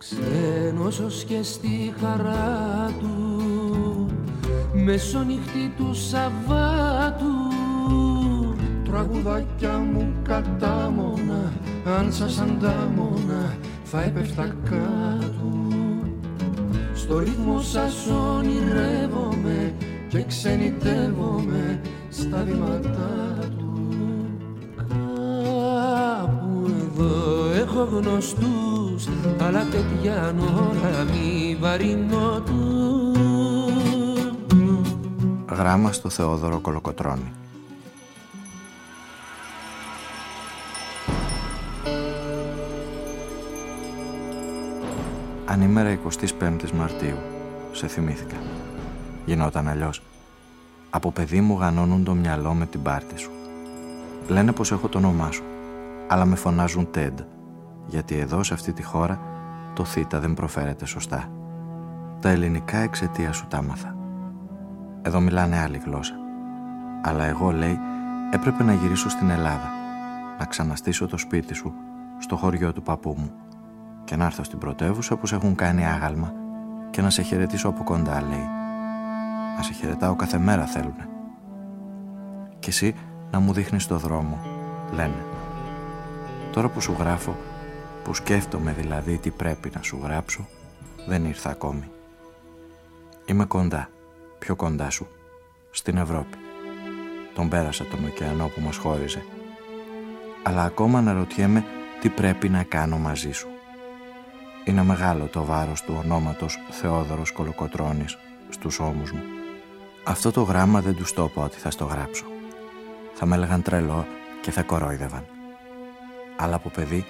Ξένος και στη χαρά του Μεσονυχτή του Σαββάτου. Τραγουδάκια μου κατάμονα Αν σας αντάμωνα θα έπεφτα κάτω. Στο ρυθμό σας ονειρεύομαι Και ξενιτεύομαι στα βήματά του. Κάπου εδώ έχω γνωστούς Αλλά τέτοια ώρα μη βαρύνω τους Γράμμα στο Θεόδωρο Κολοκοτρώνη. Ανήμερα 25 Μαρτίου. Σε θυμήθηκα. Γινόταν αλλιώς. Από παιδί μου γανώνουν το μυαλό με την πάρτη σου. Λένε πως έχω το όνομά σου, αλλά με φωνάζουν Τέντ, γιατί εδώ σε αυτή τη χώρα το θήτα δεν προφέρεται σωστά. Τα ελληνικά εξαιτία σου τα μάθα. Εδώ μιλάνε άλλη γλώσσα. Αλλά εγώ, λέει, έπρεπε να γυρίσω στην Ελλάδα, να ξαναστήσω το σπίτι σου στο χωριό του παππού μου και να έρθω στην πρωτεύουσα που σε έχουν κάνει άγαλμα και να σε χαιρετήσω από κοντά, λέει. Να σε χαιρετάω κάθε μέρα θέλουνε. Και εσύ να μου δείχνεις το δρόμο, λένε. Τώρα που σου γράφω, που σκέφτομαι δηλαδή τι πρέπει να σου γράψω, δεν ήρθα ακόμη. Είμαι κοντά πιο κοντά σου, στην Ευρώπη. Τον πέρασα τον ωκεανό που μας χώριζε. Αλλά ακόμα αναρωτιέμαι τι πρέπει να κάνω μαζί σου. Είναι μεγάλο το βάρος του ονόματος Θεόδωρος Κολοκοτρώνης στους ώμους μου. Αυτό το γράμμα δεν τους το πω ότι θα στο γράψω. Θα με έλεγαν τρελό και θα κορόιδευαν. Αλλά από παιδί,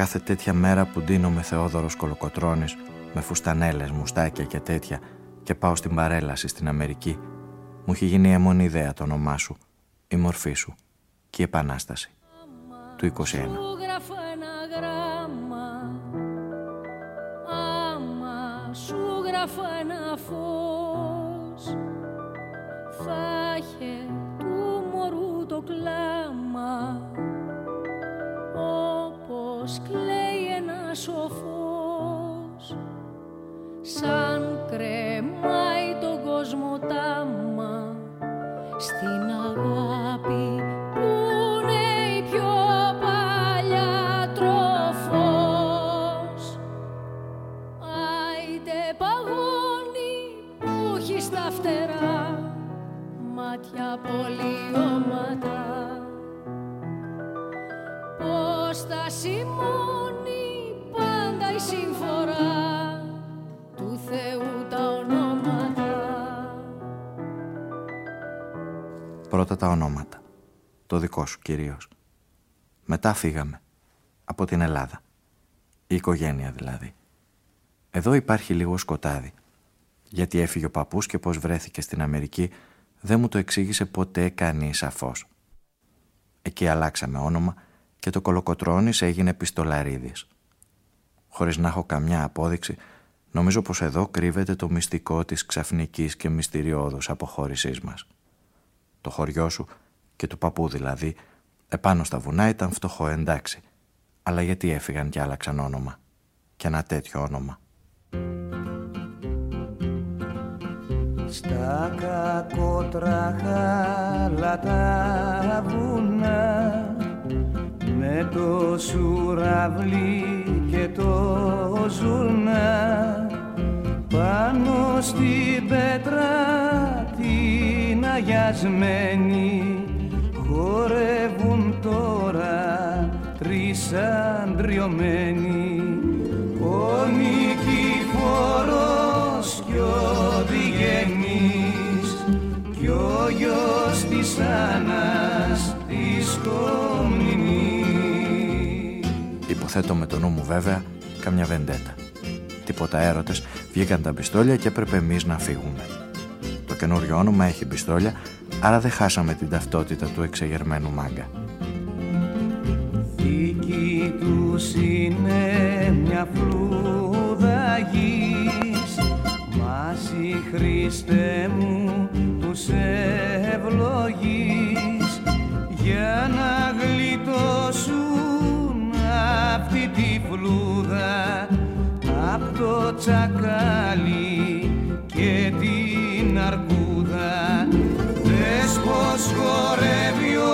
κάθε τέτοια μέρα που ντύνομαι Θεόδωρος Κολοκοτρώνης με φουστανέλες, μουστάκια και τέτοια και πάω στην παρέλαση στην Αμερική, μου έχει γίνει έμονη ιδέα το όνομά σου, η μορφή σου και η επανάσταση του 21. σου γράφω ένα φως θα είχε του μωρού το κλάμα σοφός σαν κρεμάει τον κόσμο τάμα. Στην αγάπη που είναι η πιο παλιά τροφός. Άιτε παγώνει που έχει στα φτερά μάτια πολιώματα πως τα σημώνει Πρώτα τα ονόματα. Το δικό σου κυρίως. Μετά φύγαμε. Από την Ελλάδα. Η οικογένεια δηλαδή. Εδώ υπάρχει λίγο σκοτάδι. Γιατί έφυγε ο παππούς και πώς βρέθηκε στην Αμερική δεν μου το εξήγησε ποτέ κανείς σαφώς. Εκεί αλλάξαμε όνομα και το κολοκοτρώνης έγινε πιστολαρίδης. Χωρίς να έχω καμιά απόδειξη, νομίζω πως εδώ κρύβεται το μυστικό της ξαφνικής και μυστηριώδους αποχώρησής μας. Το χωριό σου και του παππού δηλαδή, επάνω στα βουνά ήταν φτωχό εντάξει. Αλλά γιατί έφυγαν και άλλαξαν όνομα. Και ένα τέτοιο όνομα; Στα κακότραχα τα βουνά με το σουραβλί και το ζουρνά πάνω στην πέτρα την αγιασμένη χορεύουν τώρα τρεις αντριωμένοι. Ο Νικηφόρος κι ο Διγενής κι ο γιος της Άννας της Υποθέτω με το νου μου βέβαια καμιά βεντέτα. Τίποτα έρωτες, βγήκαν τα πιστόλια και έπρεπε εμείς να φύγουμε καινούριο όνομα έχει πιστόλια, άρα δεν χάσαμε την ταυτότητα του εξεγερμένου μάγκα. Δίκη τους είναι μια φλούδα γης Μάση Χριστέ μου τους ευλογείς Για να γλιτώσουν αυτή τη φλούδα τσακάλι και την αρκούδα Δες πως χορεύει ο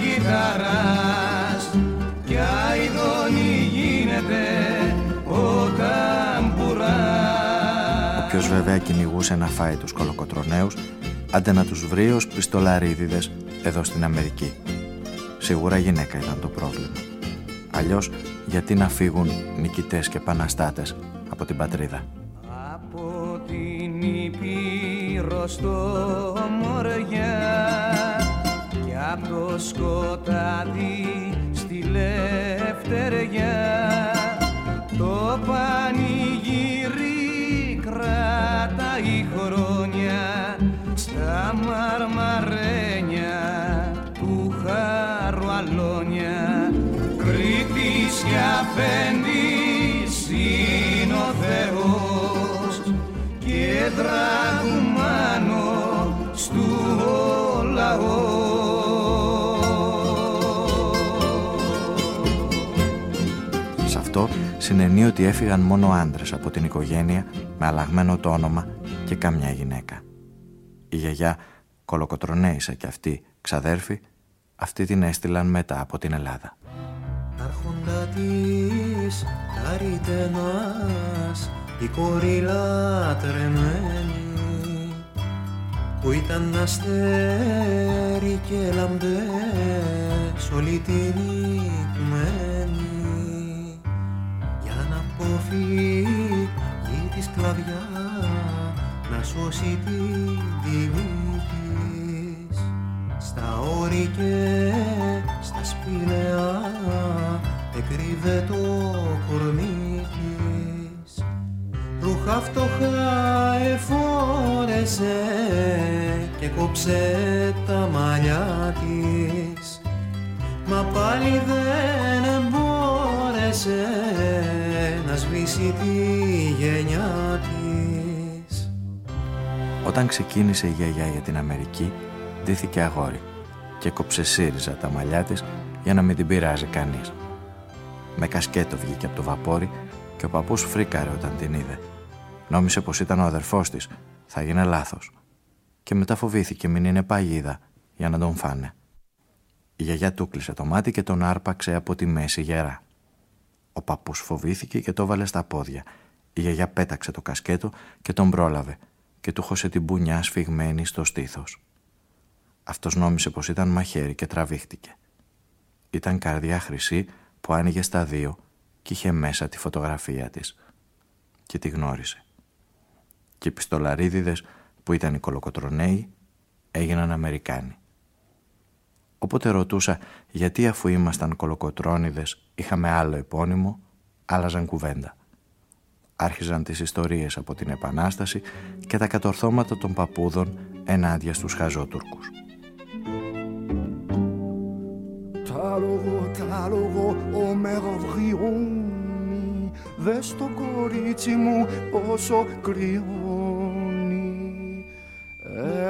κιθαράς κι αηδόνι γίνεται ο ταμπουράς Όποιος βέβαια κυνηγούσε να φάει τους κολοκοτρονέους άντε να τους βρει ως πιστολαρίδιδες εδώ στην Αμερική. Σίγουρα γυναίκα ήταν το πρόβλημα. Αλλιώς γιατί να φύγουν νικητές και παναστάτες από την πατρίδα; Από την Ήπειρο στο Μοριά και από το σκοτάδι στη Λευτεριά. Το πανηγύρι κρατάει χρόνια στα μαρμαρένια του χαρουαλόνια Κρήτης και αφέντης είναι ο Θεός και δραγουμάνο στου ο Σε αυτό συνενεί ότι έφυγαν μόνο άντρες από την οικογένεια με αλλαγμένο το όνομα και καμιά γυναίκα. Η γιαγιά κολοκοτρονέισα και αυτή ξαδέρφη, αυτή την έστειλαν μετά από την Ελλάδα. Άρχοντα της Αριτενάς η κόρη λατρεμένη που ήταν αστέρι και λαμπές όλη την οικμένη για να αποφύγει της σκλαβιά να σώσει την τιμή της. Στα όρη και στα σπηλαία εκρύβε το κορμί της ρούχα φτωχά εφόρεσε και κόψε τα μαλλιά της μα πάλι δεν εμπόρεσε να σβήσει τη γενιά της Όταν ξεκίνησε η γιαγιά για την Αμερική, ντύθηκε αγόρι και κόψε σύριζα τα μαλλιά της για να μην την πειράζει κανείς. Με κασκέτο βγήκε από το βαπόρι και ο παππούς φρίκαρε όταν την είδε. Νόμισε πως ήταν ο αδερφός της, θα γίνει λάθος. Και μετά φοβήθηκε μην είναι παγίδα για να τον φάνε. Η γιαγιά του κλείσε το μάτι και τον άρπαξε από τη μέση γερά. Ο παππούς φοβήθηκε και το βάλε στα πόδια. Η γιαγιά πέταξε το κασκέτο και τον πρόλαβε και του χώσε την πουνιά σφιγμένη στο στήθος. Αυτός νόμισε πως ήταν μαχαίρι και τραβήχτηκε. Ήταν καρδιά χρυσή που άνοιγε στα δύο και είχε μέσα τη φωτογραφία της. Και τη γνώρισε. Και οι πιστολαρίδιδες που ήταν οι κολοκοτρονέοι έγιναν Αμερικάνοι. Όποτε ρωτούσα γιατί αφού ήμασταν κολοκοτρώνιδες είχαμε άλλο επώνυμο, άλλαζαν κουβέντα. Άρχιζαν τις ιστορίες από την Επανάσταση και τα κατορθώματα των παππούδων ενάντια στους χαζότουρκους. Τα λόγο, Δες το κορίτσι μου πόσο κρυώνει.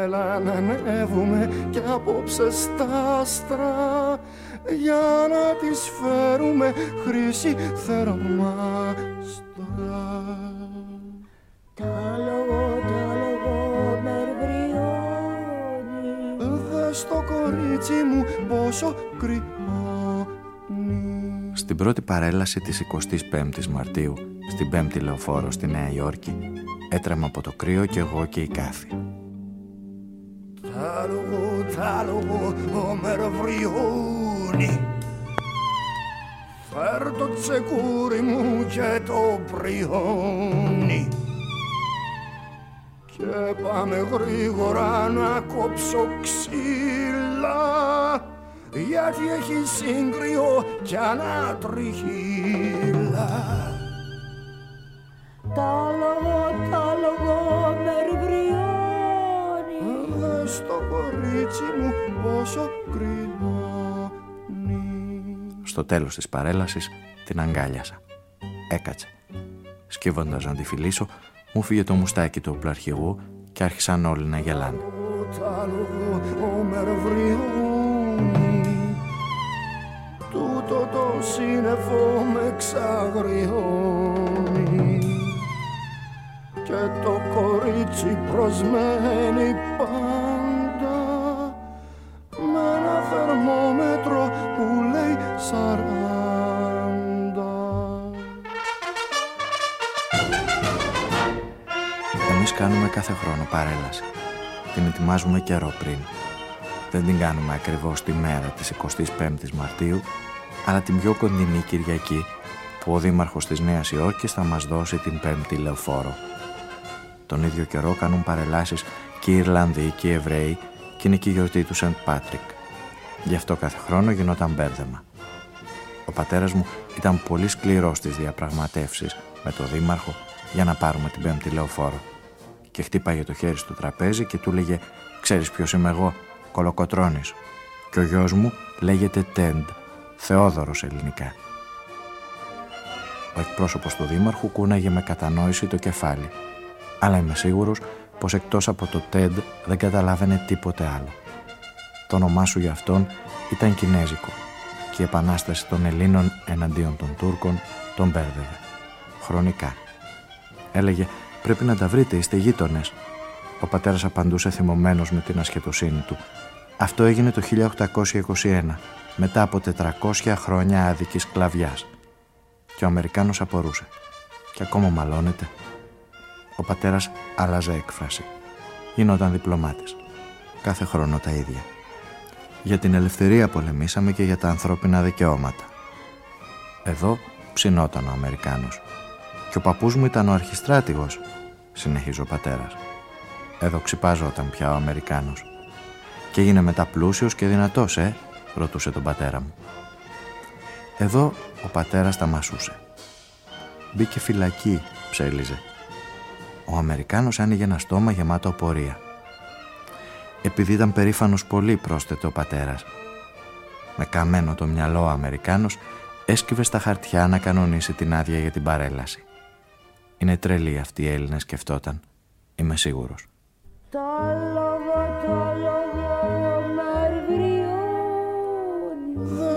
Έλα να ανέβουμε κι απόψε στα άστρα Για να της φέρουμε χρυσή θερμάστρα Τα λόγο, τα λόγο μερβριώνει Δες το κορίτσι μου πόσο κρυώνει Στην πρώτη παρέλαση της 25ης Μαρτίου, στην 5η Λεωφόρο στη Νέα Υόρκη, έτρεμα από το κρύο και εγώ και η Κάθη. Τα λόγο, τα λόγο, ο μερβριώνει Φέρ το τσεκούρι μου και το πριώνει Και πάμε γρήγορα να κόψω ξύλα Γιατί έχει σύγκριο κι ανατριχύλα Τα λόγο, τα λόγο μερβριώνει Δες το κορίτσι μου πόσο κρυώνει Στο τέλος της παρέλασης την αγκάλιασα. Έκατσε. Σκύβοντας να τη φιλήσω, μου φύγε το μουστάκι του οπλαρχηγού και άρχισαν όλοι να γελάνε. Σύννεφο με ξαγριώνει και το κορίτσι προσμένει πάντα με ένα θερμόμετρο που λέει σαράντα. Εμείς κάνουμε κάθε χρόνο παρέλαση. Την ετοιμάζουμε καιρό πριν. Δεν την κάνουμε ακριβώς τη μέρα της 25ης Μαρτίου, αλλά την πιο κοντινή Κυριακή που ο Δήμαρχος της Νέας Υόρκης θα μας δώσει την πέμπτη λεωφόρο. Τον ίδιο καιρό κάνουν παρελάσεις και οι Ιρλανδοί και οι Εβραίοι και είναι και η γιορτή του Σεντ Πάτρικ. Γι' αυτό κάθε χρόνο γινόταν μπέρδεμα. Ο πατέρας μου ήταν πολύ σκληρός στις διαπραγματεύσεις με τον Δήμαρχο για να πάρουμε την πέμπτη λεωφόρο. Και χτύπαγε το χέρι στο τραπέζι και του λέγε «Ξέρεις ποιος είμαι εγώ, κολοκοτρώνης». Και ο γιος μου λέγεται Τέντ, Θεόδωρος ελληνικά. Ο εκπρόσωπος του Δήμαρχου κούναγε με κατανόηση το κεφάλι. Αλλά είμαι σίγουρος πως εκτός από το Τέντ δεν καταλάβαινε τίποτε άλλο. Το όνομά σου για αυτόν ήταν κινέζικο και η επανάσταση των Ελλήνων εναντίον των Τούρκων τον μπέρδευε. Χρονικά. Έλεγε «Πρέπει να τα βρείτε, είστε γείτονες. Ο πατέρας απαντούσε θυμωμένος με την ασχετοσύνη του. Αυτό έγινε το 1821, μετά από 400 χρόνια άδικης σκλαβιάς και ο Αμερικάνος απορούσε. Και ακόμα μαλώνεται. Ο πατέρας άλλαζε έκφραση. Γινόταν διπλωμάτης. Κάθε χρόνο τα ίδια. Για την ελευθερία πολεμήσαμε και για τα ανθρώπινα δικαιώματα. Εδώ ψινόταν ο Αμερικάνος. Και ο παππούς μου ήταν ο αρχιστράτηγος, συνεχίζει ο πατέρας. Εδώ ξυπάζονταν πια ο Αμερικάνος. Και έγινε μετά πλούσιος και δυνατός, ε, ρωτούσε τον πατέρα μου. Εδώ ο πατέρας τα μασούσε. Μπήκε φυλακή, ψέλιζε. Ο Αμερικάνος άνοιγε ένα στόμα γεμάτο απορία. Επειδή ήταν περήφανος πολύ, πρόσθεται ο πατέρας. Με καμένο το μυαλό ο Αμερικάνος έσκυβε στα χαρτιά να κανονίσει την άδεια για την παρέλαση. Είναι τρελή αυτή η Έλληνα σκεφτόταν. Είμαι σίγουρος.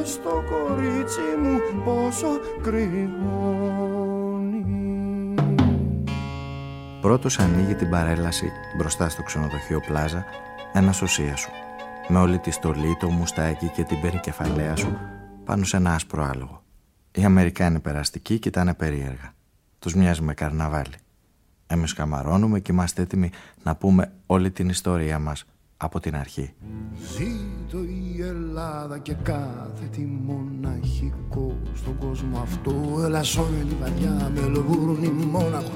Στο κορίτσι μου πόσο κρυώνει. Πρώτος ανοίγει την παρέλαση μπροστά στο ξενοδοχείο Πλάζα ένα σωσία σου με όλη τη στολή, το μουστάκι και την περικεφαλαία σου πάνω σε ένα άσπρο άλογο. Οι Αμερικάνοι περαστικοί κοιτάνε περίεργα. Τους μοιάζει με καρναβάλι. Εμείς καμαρώνουμε και είμαστε έτοιμοι να πούμε όλη την ιστορία μας από την αρχή. Ζήτω η Ελλάδα και κάθε τι μοναχικό στον κόσμο αυτό. Ελασσόνε λιβαδιά, Μελβούρνη, Μόναχο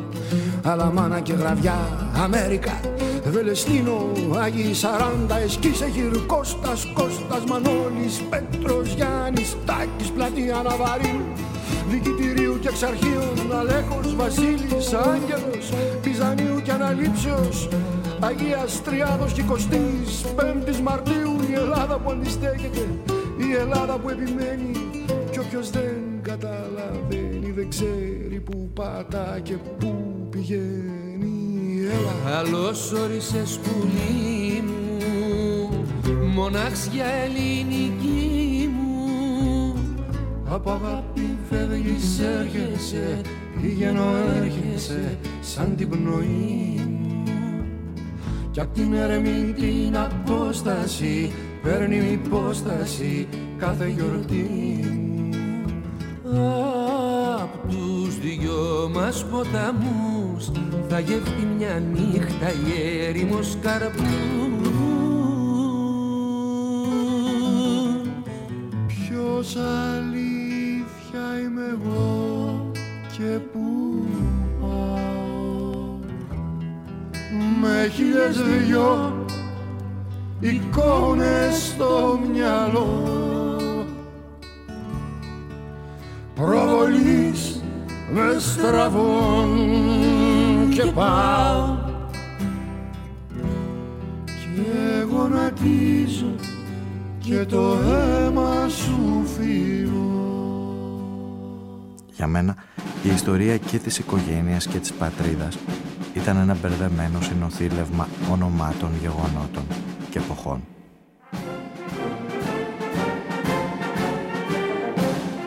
Αλαμάνα και Γραβιά, Αμέρικα. Βελεστίνο, Άγιοι Σαράντα, Εσκίσε, Κώστας, Κώστας, Μανώλης, Πέτρος, Γιάννης, Τάκης, Πλατεία, Ναβαρίνου Δικητηρίου και Εξαρχείων, Αλέκος, Βασίλης, Άγγελος, Πιζανίου και Αναλήψεως Αγίας Τριάδος και Κωστής Πέμπτης Μαρτίου η Ελλάδα που αντιστέκεται η Ελλάδα που επιμένει κι όποιος δεν καταλαβαίνει δεν ξέρει που πατά και που πηγαίνει. Έλα. Καλώς όρισες πουλί μου μονάξια ελληνική μου. Από αγάπη φεύγεις έρχεσαι πηγαίνω έρχεσαι σαν την πνοή κι απ' την ερεμή την απόσταση παίρνει υπόσταση κάθε γιορτή. Απ' τους δυο μας ποταμούς θα γεύτει μια νύχτα η έρημος καρπούς. Ποιος αλήθεια είμαι εγώ και πού με χίλιες δυο εικόνες στο μυαλό. Προβολής με στραβών και πάω. Και γονατίζω και το αίμα σου φύγω. Για μένα η ιστορία και της οικογένειας και της πατρίδας ήταν ένα μπερδεμένο συνοθήλευμα ονομάτων, γεγονότων και εποχών.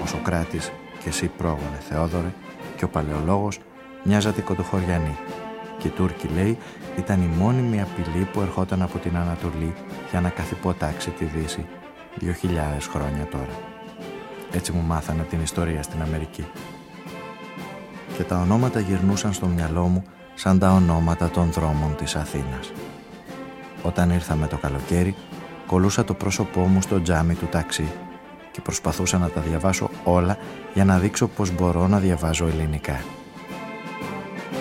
Ο Σοκράτης και εσύ πρόγονε Θεόδωρε και ο παλαιολόγος μοιάζατε κοντοχωριανοί και οι Τούρκοι λέει ήταν η μόνιμη απειλή που ερχόταν από την Ανατολή για να καθυποτάξει τη Δύση 2.000 χρόνια τώρα. Έτσι μου μάθανε την ιστορία στην Αμερική. Και τα ονόματα γυρνούσαν στο μυαλό μου σαν τα ονόματα των δρόμων της Αθήνας. Όταν ήρθα με το καλοκαίρι, κολούσα το πρόσωπό μου στο τζάμι του ταξί και προσπαθούσα να τα διαβάσω όλα για να δείξω πως μπορώ να διαβάζω ελληνικά.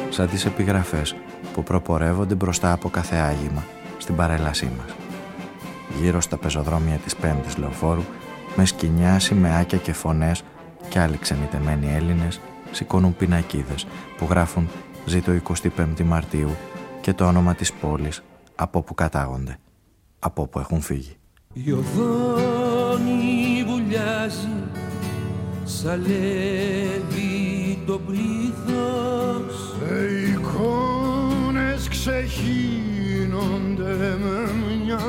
Σαν τις επιγραφές που προπορεύονται μπροστά από κάθε άγημα στην παρέλασή μας. Γύρω στα πεζοδρόμια της πέμπτης λεωφόρου, με σκηνιά, σημαίακια και φωνές και άλλοι ξενιτεμένοι Έλληνες σηκώνουν πινακίδες που γράφουν «Ζήτω 25 Μαρτίου» και το όνομα της πόλης από όπου κατάγονται, από όπου έχουν φύγει. Η οδόνη βουλιάζει, σαλεύει το πλήθος Ε, οι εικόνες ξεχύνονται με μιας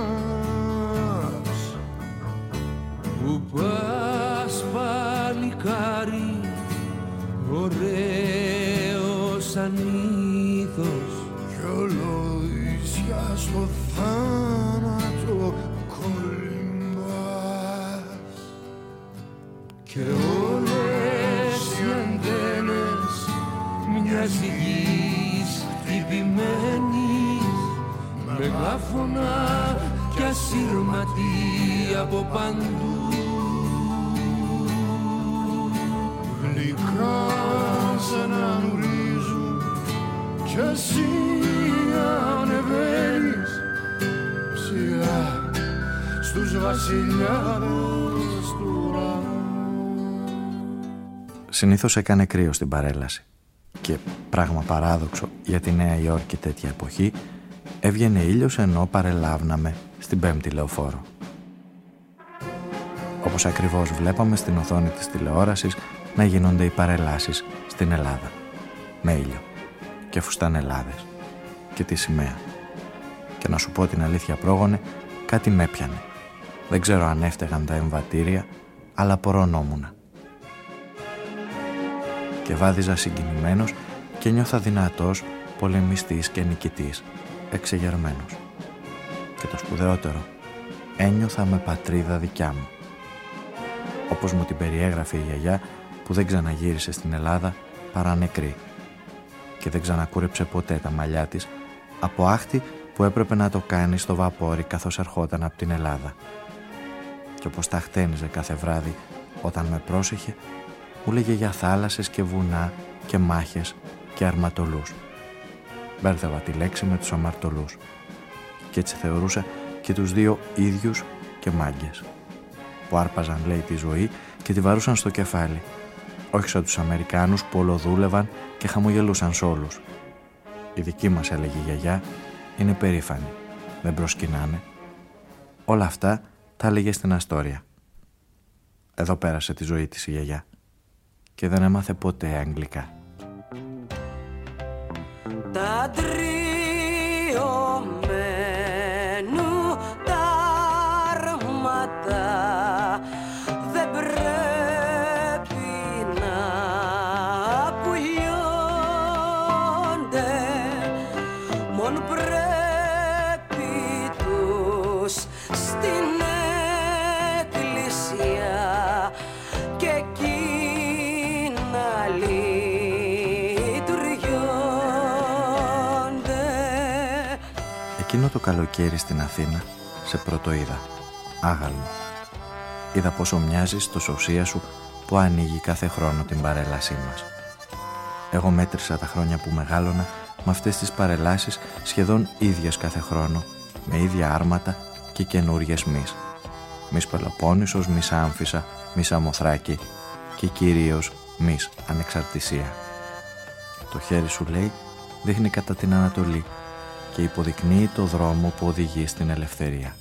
Που πας σαν ήθος κι ολοϊσιά στο θάνατο κολυμπάς. Και όλες οι αντένες μιας γης χτυπημένης Μεγάφωνα κι ασύρματη από παντού. Γλυκά σαν να νουρίζουν κι εσύ ανεβαίνεις ψηλά στους βασιλιάδες του ουρανού Συνήθως έκανε κρύο στην παρέλαση και πράγμα παράδοξο για τη Νέα Υόρκη τέτοια εποχή έβγαινε ήλιος ενώ παρελάβναμε στην πέμπτη λεωφόρο. Όπως ακριβώς βλέπαμε στην οθόνη της τηλεόρασης να γίνονται οι παρελάσεις στην Ελλάδα. Με ήλιο και φουστανελάδες και τη σημαία. Και να σου πω την αλήθεια πρόγονε, κάτι με έπιανε. Δεν ξέρω αν έφταιγαν τα εμβατήρια, αλλά πορωνόμουνα και βάδιζα συγκινημένος και νιώθα δυνατός, πολεμιστής και νικητής, εξεγερμένος. Και το σπουδαιότερο, ένιωθα με πατρίδα δικιά μου. Όπως μου την περιέγραφε η γιαγιά που δεν ξαναγύρισε στην Ελλάδα παρά νεκρή και δεν ξανακούρεψε ποτέ τα μαλλιά της από άχτη που έπρεπε να το κάνει στο βαπόρι καθώς ερχόταν από την Ελλάδα. Και όπως τα χτένιζε κάθε βράδυ όταν με πρόσεχε μου λέγε για θάλασσες και βουνά και μάχες και αρματολούς. Μπέρδευα τη λέξη με τους αμαρτωλούς και έτσι θεωρούσα και τους δύο ίδιους και μάγκες που άρπαζαν λέει τη ζωή και τη βαρούσαν στο κεφάλι όχι σαν τους Αμερικάνους που ολοδούλευαν και χαμογελούσαν σ' όλους. Η δική μας έλεγε η γιαγιά είναι περήφανη, δεν προσκυνάνε. Όλα αυτά τα έλεγε στην Αστόρια. Εδώ πέρασε τη ζωή της η γιαγιά και δεν έμαθε ποτέ αγγλικά. Τα τριωμένου καλοκαίρι στην Αθήνα σε πρωτοείδα, άγαλμο. Είδα πόσο μοιάζεις στο σωσία σου που ανοίγει κάθε χρόνο την παρέλασή μας. Εγώ μέτρησα τα χρόνια που μεγάλωνα με αυτές τις παρελάσεις σχεδόν ίδιες κάθε χρόνο, με ίδια άρματα και καινούριες μυς. Μυς Πελοπόννησος, μυς Άμφισα, μυς Αμοθράκη και κυρίως μυς Ανεξαρτησία. Το χέρι σου λέει δείχνει κατά την Ανατολή και υποδεικνύει το δρόμο που οδηγεί στην ελευθερία.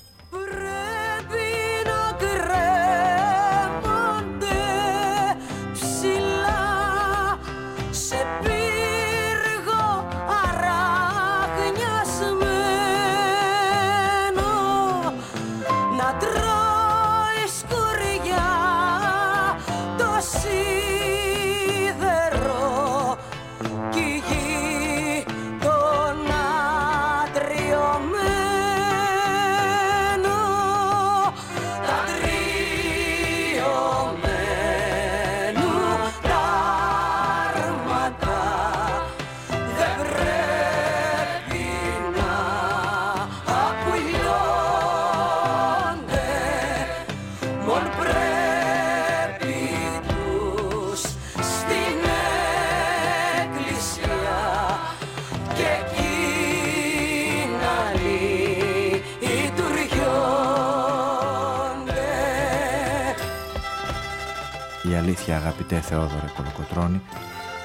Αγαπητέ Θεόδωρε Κολοκοτρώνη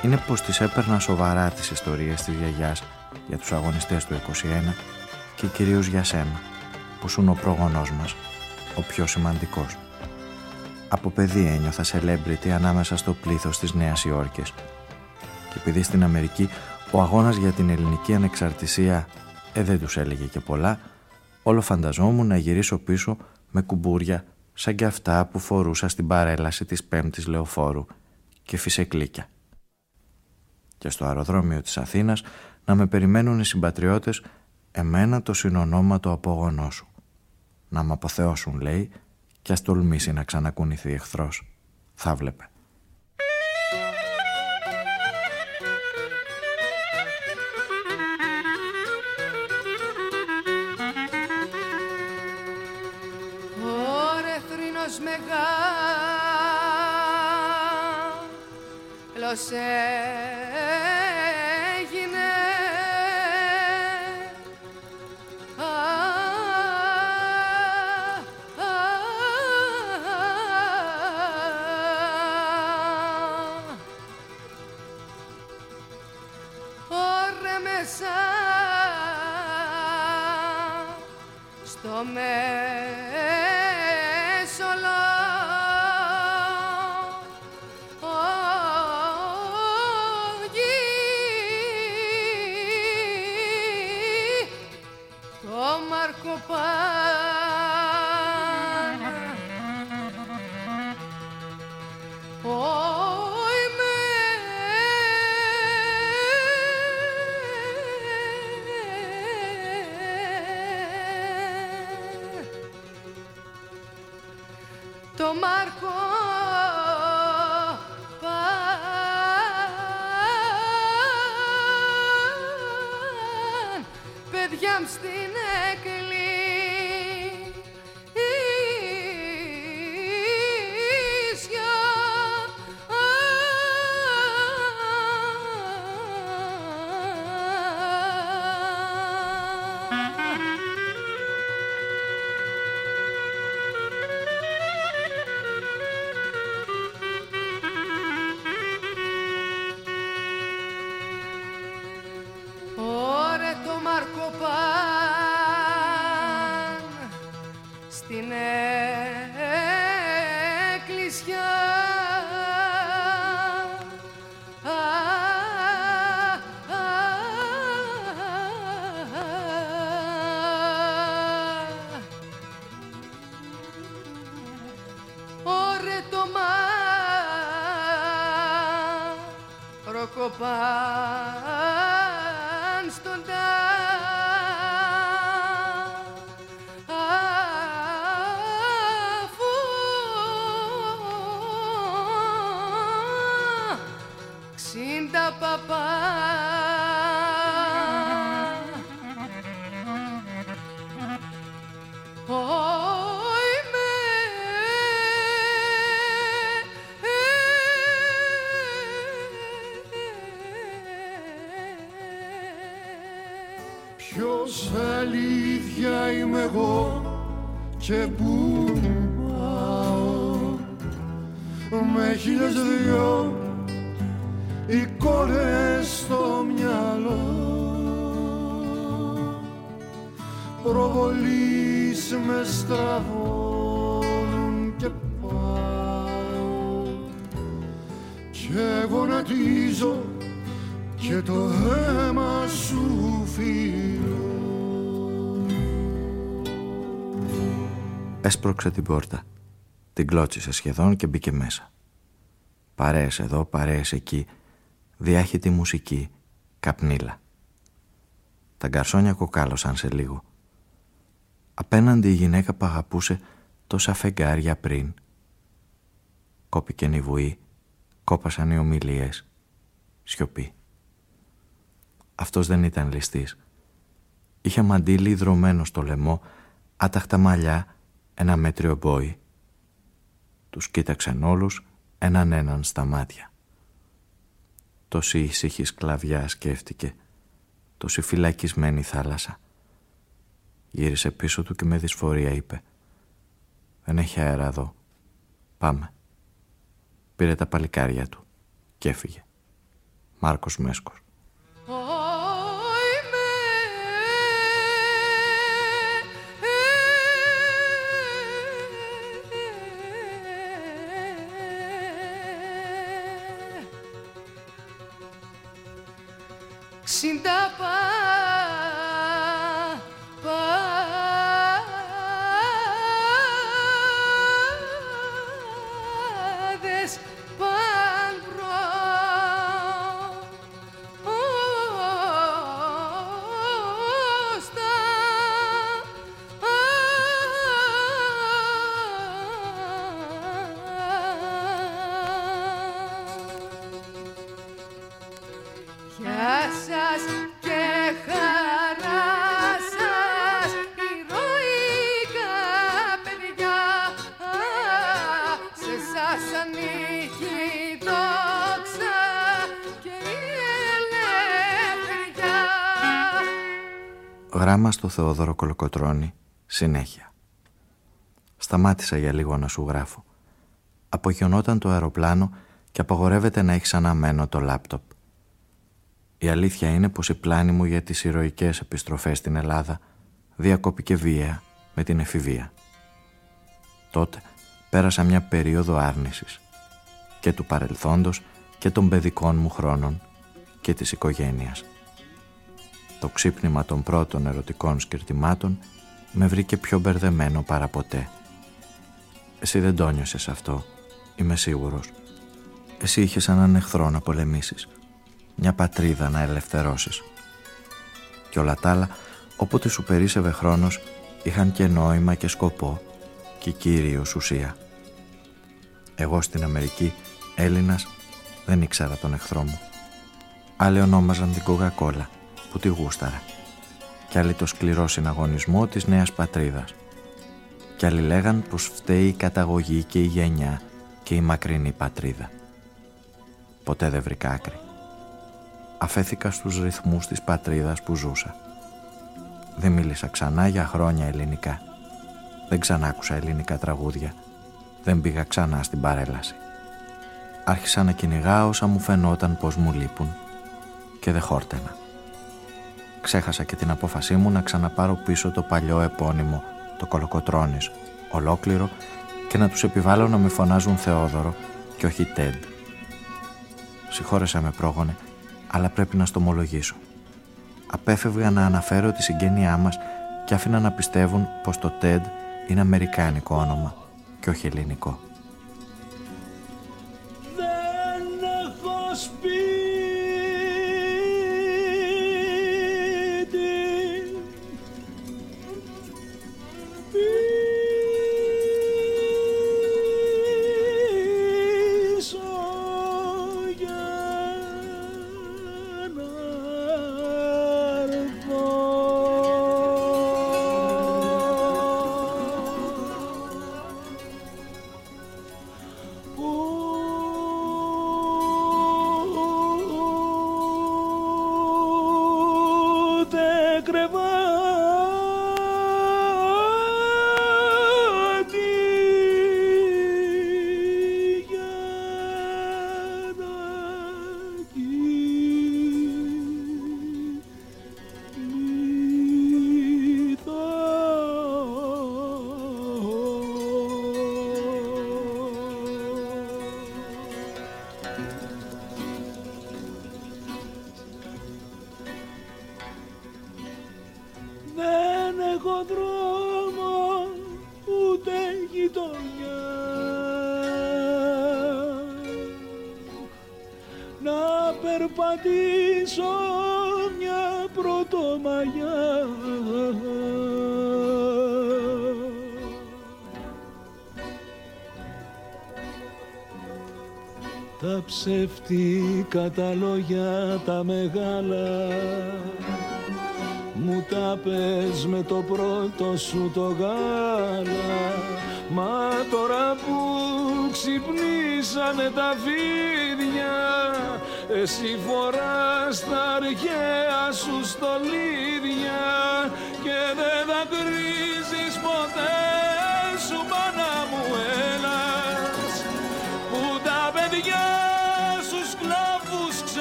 είναι πως τις έπαιρνα σοβαρά τις ιστορίες της γιαγιάς για τους αγωνιστές του 21 και κυρίως για σένα που ήσουν ο πρόγονός μας, ο πιο σημαντικός. Από παιδί ένιωθα celebrity ανάμεσα στο πλήθος της Νέας Υόρκης και επειδή στην Αμερική ο αγώνας για την ελληνική ανεξαρτησία ε, δεν τους έλεγε και πολλά, όλο φανταζόμουν να γυρίσω πίσω με κουμπούρια σαν και αυτά που φορούσα στην παρέλαση της πέμπτης λεωφόρου και φυσεκλίκια. Και στο αεροδρόμιο της Αθήνας να με περιμένουν οι συμπατριώτες εμένα το συνονόματο απόγονό σου. Να με αποθεώσουν λέει και ας τολμήσει να ξανακουνηθεί εχθρός. Θα βλέπε. τέλος έγινε. Ωρε μέσα στο μέσα pa pa μεγάλος έσπρωξε την πόρτα. Την κλώτσισε σχεδόν και μπήκε μέσα. Παρέες εδώ, παρέες εκεί, διάχυτη μουσική, καπνίλα. Τα γκαρσόνια κοκάλωσαν σε λίγο. Απέναντι η γυναίκα που αγαπούσε τόσα φεγγάρια πριν. Κόπηκε η βουή, κόπασαν οι ομιλίες, σιωπή. Αυτός δεν ήταν ληστής. Είχε μαντίλι δρομένο στο λαιμό, άταχτα μαλλιά ένα μέτριο μπόι. Τους κοίταξαν όλους έναν έναν στα μάτια. Τόση ησύχη σκλαβιά σκέφτηκε, τόση φυλακισμένη θάλασσα. Γύρισε πίσω του και με δυσφορία είπε «Δεν έχει αέρα εδώ. Πάμε». πήρε τα παλικάρια του και έφυγε. Μάρκος Μέσκος. Γράμμα στο Θεόδωρο Κολοκοτρώνη, συνέχεια. Σταμάτησα για λίγο να σου γράφω. Απογειωνόταν το αεροπλάνο και απαγορεύεται να έχεις αναμένο το λάπτοπ. Η αλήθεια είναι πως η πλάνη μου για τις ηρωικές επιστροφές στην Ελλάδα διακόπηκε βία με την εφηβεία. Τότε πέρασα μια περίοδο άρνησης και του παρελθόντος και των παιδικών μου χρόνων και της οικογένειας. Το ξύπνημα των πρώτων ερωτικών σκυρτημάτων με βρήκε πιο μπερδεμένο παρά ποτέ. Εσύ δεν το αυτό, είμαι σίγουρος. Εσύ είχες έναν εχθρό να πολεμήσεις, μια πατρίδα να ελευθερώσεις. Και όλα τα άλλα, όποτε σου περίσευε χρόνος, είχαν και νόημα και σκοπό και κυρίως ουσία. Εγώ στην Αμερική, Έλληνας, δεν ήξερα τον εχθρό μου. Άλλοι ονόμαζαν την κοκακόλα που τη γούσταρα. Κι άλλοι το σκληρό συναγωνισμό της νέας πατρίδας. Κι άλλοι λέγαν πως φταίει η καταγωγή και η γενιά και η μακρινή πατρίδα. Ποτέ δεν βρήκα άκρη. Αφέθηκα στους ρυθμούς της πατρίδας που ζούσα. Δεν μίλησα ξανά για χρόνια ελληνικά. Δεν ξανάκουσα ελληνικά τραγούδια. Δεν πήγα ξανά στην παρέλαση. Άρχισα να κυνηγά όσα μου φαινόταν πως μου λείπουν και δεν χόρτενα ξέχασα και την απόφασή μου να ξαναπάρω πίσω το παλιό επώνυμο, το Κολοκοτρώνης, ολόκληρο και να τους επιβάλλω να με φωνάζουν Θεόδωρο και όχι Τέντ. Συγχώρεσα με πρόγονε, αλλά πρέπει να στο ομολογήσω. Απέφευγα να αναφέρω τη συγγένειά μας και άφηνα να πιστεύουν πως το Τέντ είναι αμερικάνικο όνομα και όχι ελληνικό. Ψεύτικα τα λόγια τα μεγάλα. Μου τα πες με το πρώτο σου το γάλα. Μα τώρα που ξυπνήσανε τα φίδια Εσύ φοράς τα αρχαία σου στολίδια Και δεν θα κρίζεις ποτέ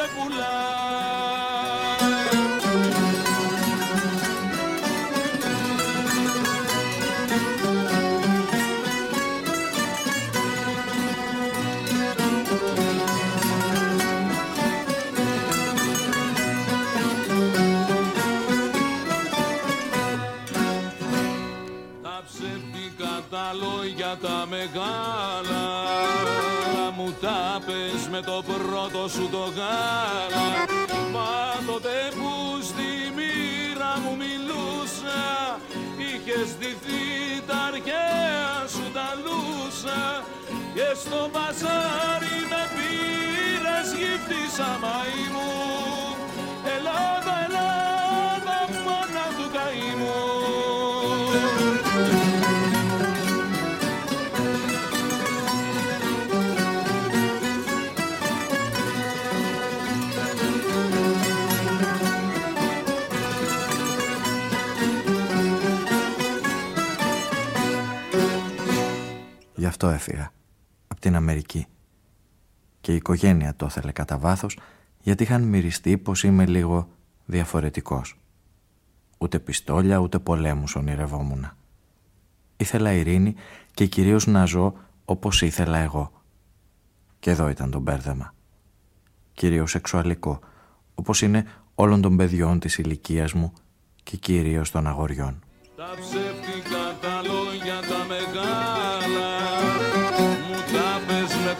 Dracula. Με το πρώτο σου το γάλα. Μα τότε που στη μοίρα μου μιλούσα Είχες δυθεί τα αρχαία σου τα λούσα. Και στο μπαζάρι με πήρες γύφτησα μαΐ αυτό έφυγα. Από την Αμερική. Και η οικογένεια το ήθελε κατά βάθος γιατί είχαν μυριστεί πως είμαι λίγο διαφορετικός. Ούτε πιστόλια ούτε πολέμους ονειρευόμουν. Ήθελα ειρήνη και κυρίως να ζω όπως ήθελα εγώ. Και εδώ ήταν το μπέρδεμα. Κυρίως σεξουαλικό, όπως είναι όλων των παιδιών της ηλικίας μου και κυρίως των αγοριών. Τα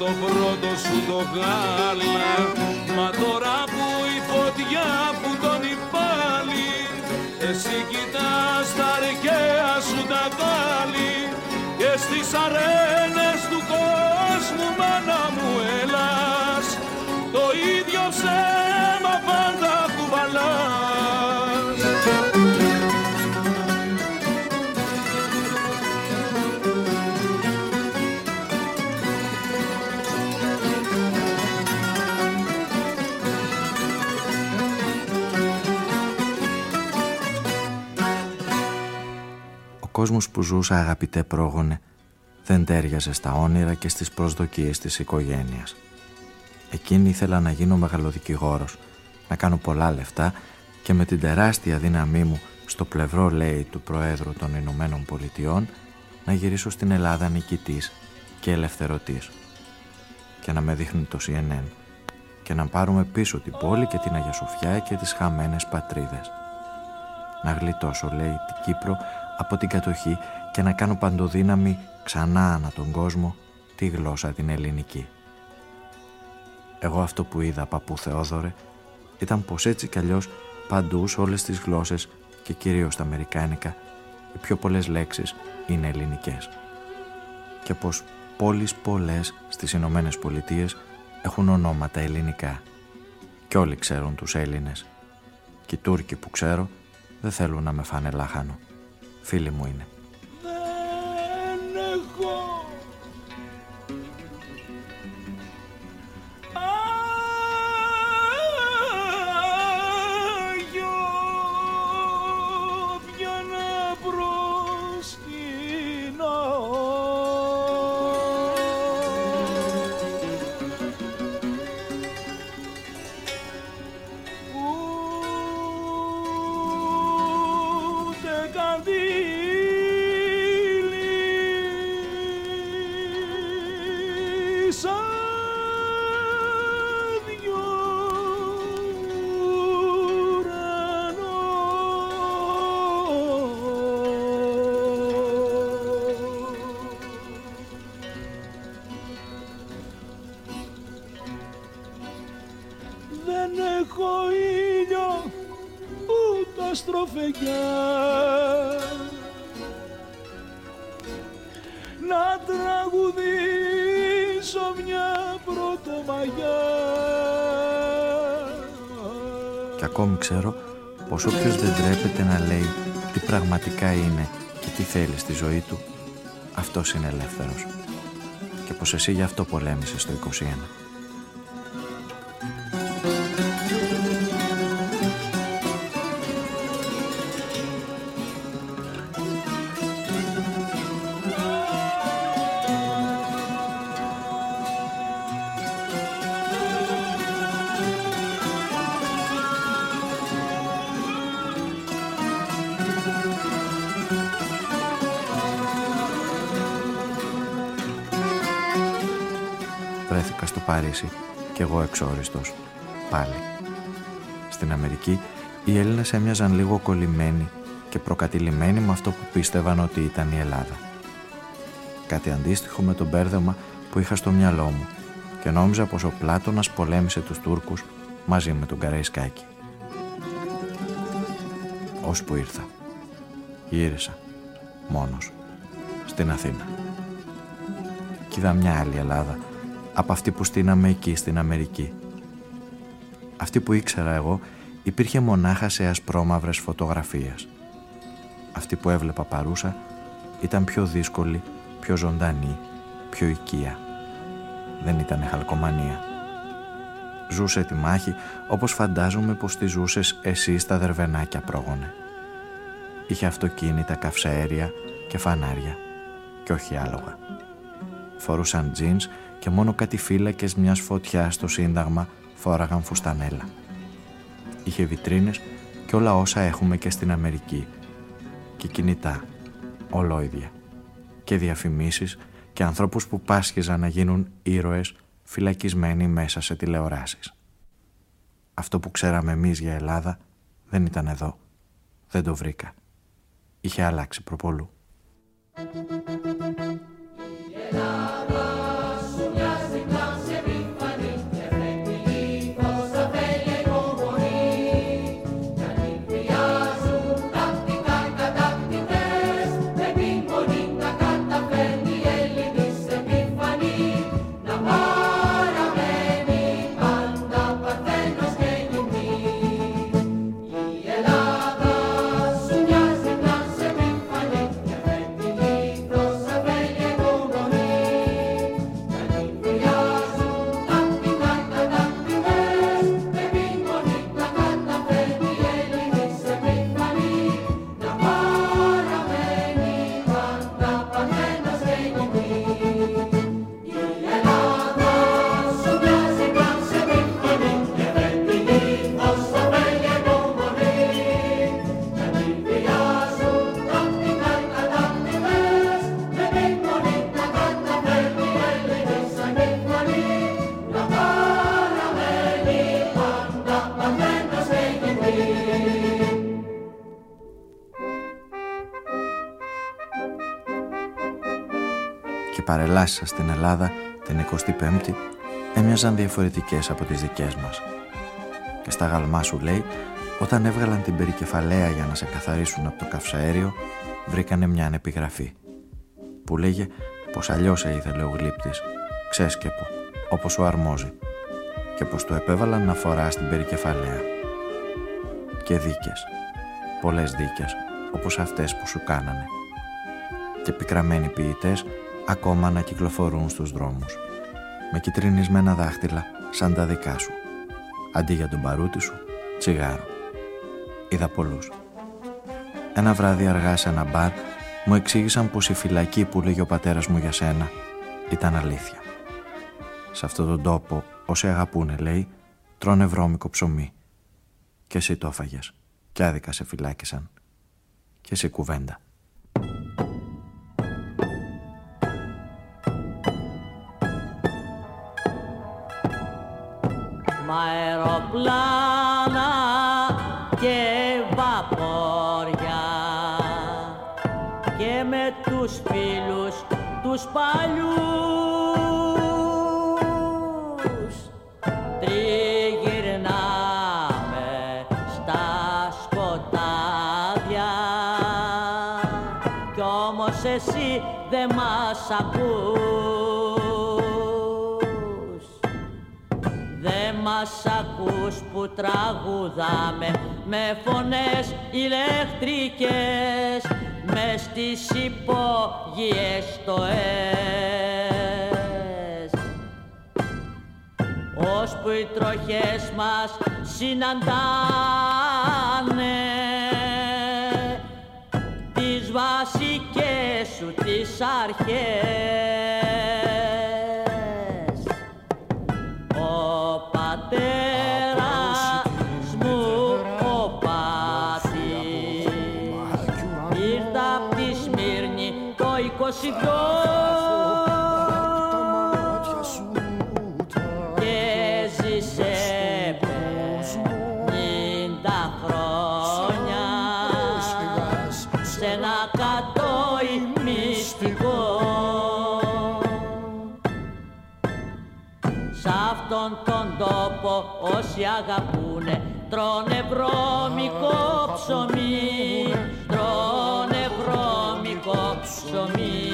το πρώτο σου το γάλα. Μα τώρα που η φωτιά που τον υπάλλει Εσύ κοιτάς τα αρχαία σου τα κάλλη Και στις αρένες του κόσμου μάνα μου έλας. Το ίδιο ψέμα κόσμος που ζούσα αγαπητέ πρόγονε δεν τέριαζε στα όνειρα και στις προσδοκίες της οικογένειας. Εκείνη ήθελα να γίνω μεγαλοδικηγόρος, να κάνω πολλά λεφτά και με την τεράστια δύναμή μου στο πλευρό λέει του Προέδρου των Ηνωμένων Πολιτειών να γυρίσω στην Ελλάδα νικητής και ελευθερωτής και να με δείχνει το CNN και να πάρουμε πίσω την πόλη και την Αγία Σοφιά και τις χαμένες πατρίδες. Να γλιτώσω, λέει, την Κύπρο από την κατοχή και να κάνω παντοδύναμη ξανά ανά τον κόσμο τη γλώσσα την ελληνική. Εγώ αυτό που είδα, παππού Θεόδωρε, ήταν πως έτσι κι αλλιώς παντού σε όλες τις γλώσσες και κυρίως τα αμερικάνικα οι πιο πολλές λέξεις είναι ελληνικές. Και πως πόλεις πολλές στις Ηνωμένες Πολιτείες έχουν ονόματα ελληνικά. Κι όλοι ξέρουν τους Έλληνες. Και οι Τούρκοι που ξέρω δεν θέλουν να με φάνε λάχανο φίλοι μου είναι. Ξέρω πως όποιος δεν τρέπεται να λέει τι πραγματικά είναι και τι θέλει στη ζωή του, αυτός είναι ελεύθερος. Και πως εσύ γι' αυτό πολέμησες το 21. Και εγώ εξόριστος, πάλι. Στην Αμερική οι Έλληνες έμοιαζαν λίγο κολλημένοι και προκατηλημένοι με αυτό που πίστευαν ότι ήταν η Ελλάδα. Κάτι αντίστοιχο με το μπέρδεμα που είχα στο μυαλό μου και νόμιζα πως ο Πλάτωνας πολέμησε τους Τούρκους μαζί με τον Καραϊσκάκη. Ώσπου ήρθα. Γύρισα. Μόνος. Στην Αθήνα. Κι είδα μια άλλη Ελλάδα από αυτή που στείναμε εκεί στην Αμερική. Αυτή που ήξερα εγώ υπήρχε μονάχα σε ασπρόμαυρες φωτογραφίες. Αυτή που έβλεπα παρούσα ήταν πιο δύσκολη, πιο ζωντανή, πιο οικία. Δεν ήταν χαλκομανία. Ζούσε τη μάχη όπως φαντάζομαι πως τη ζούσες εσύ στα δερβενάκια πρόγονε. Είχε αυτοκίνητα, καυσαέρια και φανάρια και όχι άλογα. Φορούσαν τζίνς και μόνο κάτι φύλακες μιας φωτιάς στο Σύνταγμα φόραγαν φουστανέλα. Είχε βιτρίνες και όλα όσα έχουμε και στην Αμερική. Και κινητά, ολόιδια. Και διαφημίσεις και ανθρώπους που πάσχιζαν να γίνουν ήρωες φυλακισμένοι μέσα σε τηλεοράσεις. Αυτό που ξέραμε εμείς για Ελλάδα δεν ήταν εδώ. Δεν το βρήκα. Είχε αλλάξει προπολού. Παρελάσεις στην Ελλάδα την 25η έμοιαζαν διαφορετικές από τις δικές μας. Και στα γαλμά σου λέει, όταν έβγαλαν την περικεφαλαία για να σε καθαρίσουν από το καυσαέριο, βρήκανε μια επιγραφή που λέγε πως αλλιώς σε ήθελε ο γλύπτης, ξέσκεπο, όπως σου αρμόζει και πως το επέβαλαν να φορά στην περικεφαλαία. Και δίκες, πολλές δίκες, όπως αυτές που σου κάνανε. Και πικραμένοι ποιητές ακόμα να κυκλοφορούν στους δρόμους. Με κυτρινισμένα δάχτυλα σαν τα δικά σου. Αντί για τον παρούτι σου τσιγάρο. Είδα πολλούς. Ένα βράδυ αργά σε ένα μπαρ μου εξήγησαν πως η φυλακή που λέγει ο πατέρας μου για σένα ήταν αλήθεια. Σε αυτόν τον τόπο όσοι αγαπούνε λέει τρώνε βρώμικο ψωμί. Και εσύ το έφαγες. Και άδικα σε φυλάκισαν. Και εσύ κουβέντα αεροπλάνα και βαπόρια. Και με τους φίλους τους παλιούς τριγυρνάμε στα σκοτάδια. Κι όμως εσύ δεν μας ακούς που τραγουδάμε με φωνές ηλεκτρικές μες στις υπόγειες στοές. Ώσπου οι τροχές μας συναντάνε τις βασικές σου τις αρχές όσοι αγαπούνε τρώνε βρώμικο ψωμί, τρώνε βρώμικο ψωμί.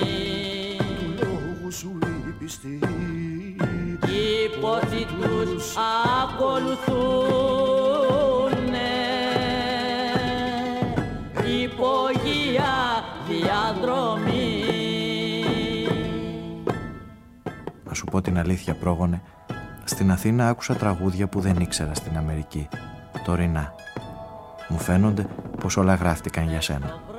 Του λόγους σου η πιστή οι πόθοι τους ακολουθούνε. Υπογεία διαδρομή. Να σου πω την αλήθεια πρόγονε, στην Αθήνα άκουσα τραγούδια που δεν ήξερα στην Αμερική, τωρινά. Μου φαίνονται πως όλα γράφτηκαν για σένα.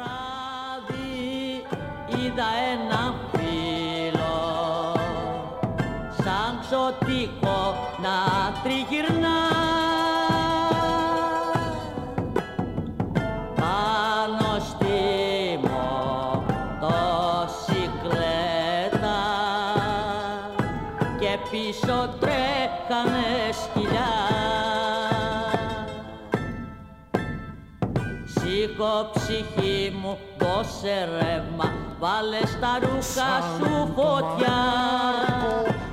Σήκω ψυχή μου, δώσε ρεύμα. Βάλε στα ρούχα σου φωτιά.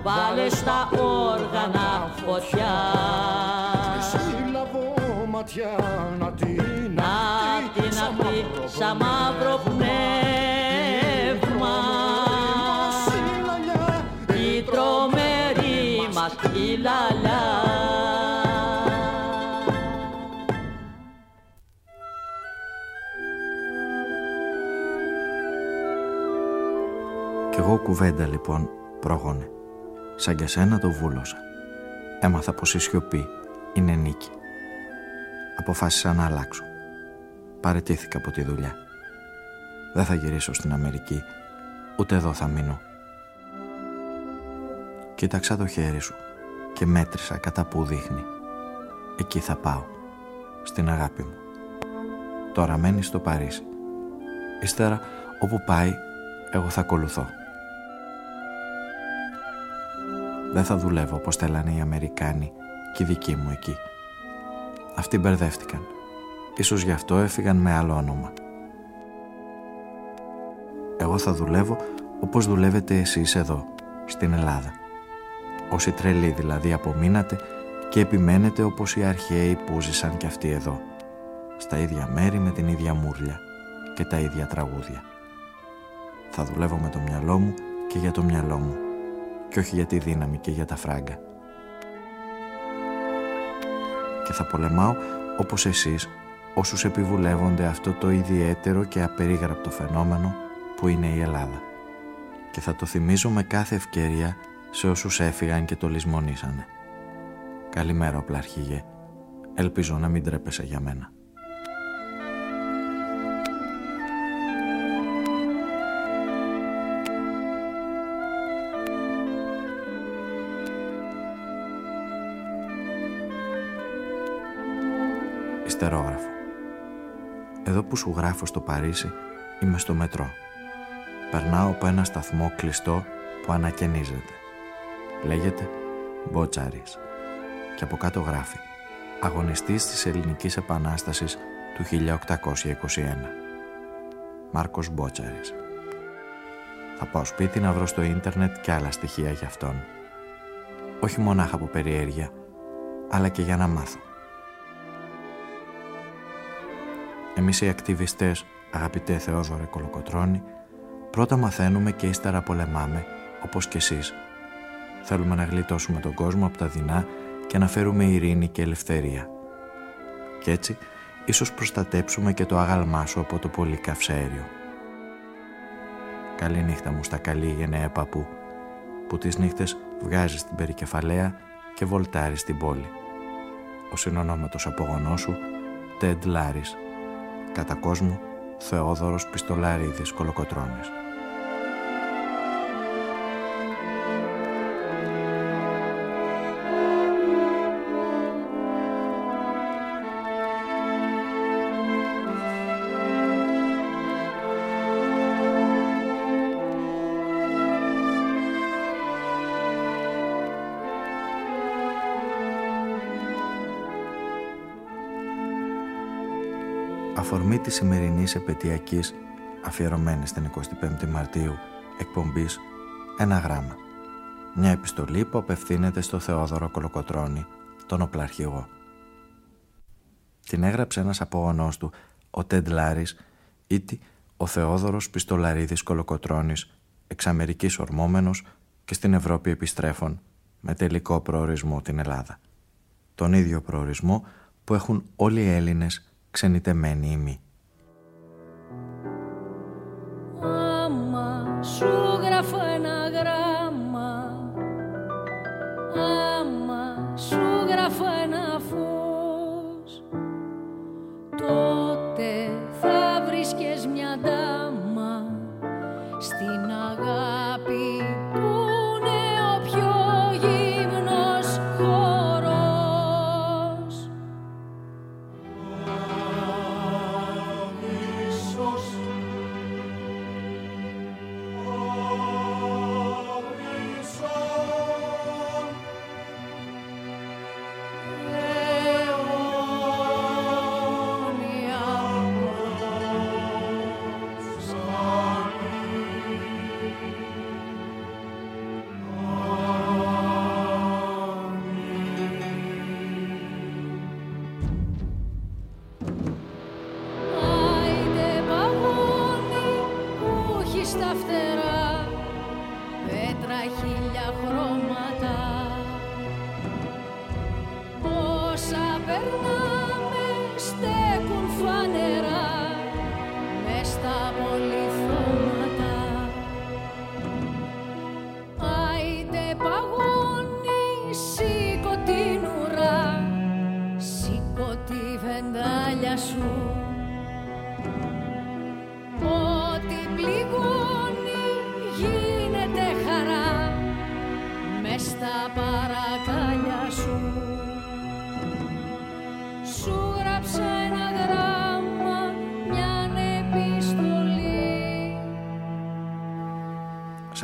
Βάλε στα όργανα φωτιά. Σύλλαβο ματιά να την Να την αυτή σαν μαύρο πνεύμα. Η τρομερή μας. η λαλιά εγώ κουβέντα λοιπόν, πρόγονε. Σαν και σένα το βούλωσα. Έμαθα πως η σιωπή είναι νίκη. Αποφάσισα να αλλάξω. Παρετήθηκα από τη δουλειά. Δεν θα γυρίσω στην Αμερική, ούτε εδώ θα μείνω. Κοίταξα το χέρι σου και μέτρησα κατά που δείχνει. Εκεί θα πάω, στην αγάπη μου. Τώρα μένεις στο Παρίσι. Ύστερα, όπου πάει, εγώ θα ακολουθώ. Δεν θα δουλεύω όπως θέλανε οι Αμερικάνοι και οι δικοί μου εκεί. Αυτοί μπερδεύτηκαν. Ίσως γι' αυτό έφυγαν με άλλο όνομα. Εγώ θα δουλεύω όπως δουλεύετε εσείς εδώ, στην Ελλάδα. Όσοι τρελοί δηλαδή απομείνατε και επιμένετε όπως οι αρχαίοι που ζήσαν κι αυτοί εδώ. Στα ίδια μέρη με την ίδια μούρλια και τα ίδια τραγούδια. Θα δουλεύω με το μυαλό μου και για το μυαλό μου και όχι για τη δύναμη και για τα φράγκα. Και θα πολεμάω όπως εσείς όσους επιβουλεύονται αυτό το ιδιαίτερο και απερίγραπτο φαινόμενο που είναι η Ελλάδα. Και θα το θυμίζω με κάθε ευκαιρία σε όσους έφυγαν και το λησμονήσανε. Καλημέρα, οπλαρχηγέ. Ελπίζω να μην τρέπεσαι για μένα. Ιστερόγραφο. Εδώ που σου γράφω στο Παρίσι είμαι στο μετρό. Περνάω από ένα σταθμό κλειστό που ανακαινίζεται. Λέγεται Μπότσαρης. Και από κάτω γράφει Αγωνιστής της Ελληνικής Επανάστασης του 1821. Μάρκος Μπότσαρης. Θα πάω σπίτι να βρω στο ίντερνετ και άλλα στοιχεία για αυτόν. Όχι μονάχα από περιέργεια, αλλά και για να μάθω. Εμείς οι ακτιβιστές, αγαπητέ Θεόδωρε Κολοκοτρώνη, πρώτα μαθαίνουμε και ύστερα πολεμάμε, όπως και εσείς. Θέλουμε να γλιτώσουμε τον κόσμο από τα δεινά και να φέρουμε ειρήνη και ελευθερία. Κι έτσι, ίσως προστατέψουμε και το άγαλμά σου από το πολύ καυσαέριο. Καλή νύχτα μου στα καλή γενναία παππού, που τις νύχτες βγάζεις την περικεφαλαία και βολτάρεις την πόλη. Ο συνονόματος απογονός σου, Τεντ Λάρης, κατά κόσμο Θεόδωρος Πιστολαρίδης Κολοκοτρώνης. Αφορμή της σημερινής επαιτειακής αφιερωμένη στην 25η Μαρτίου εκπομπής «Ένα γράμμα». Μια επιστολή που απευθύνεται στο Θεόδωρο Κολοκοτρώνη, τον οπλαρχηγό. Την έγραψε ένας απόγονός του, ο Τεντ Λάρης, ήτι ο Θεόδωρος Πιστολαρίδης Κολοκοτρώνης, εξ Αμερικής ορμόμενος και στην Ευρώπη επιστρέφων, με τελικό προορισμό την Ελλάδα. Τον ίδιο προορισμό που έχουν όλοι οι Έλληνες ξενιτεμένοι ημί.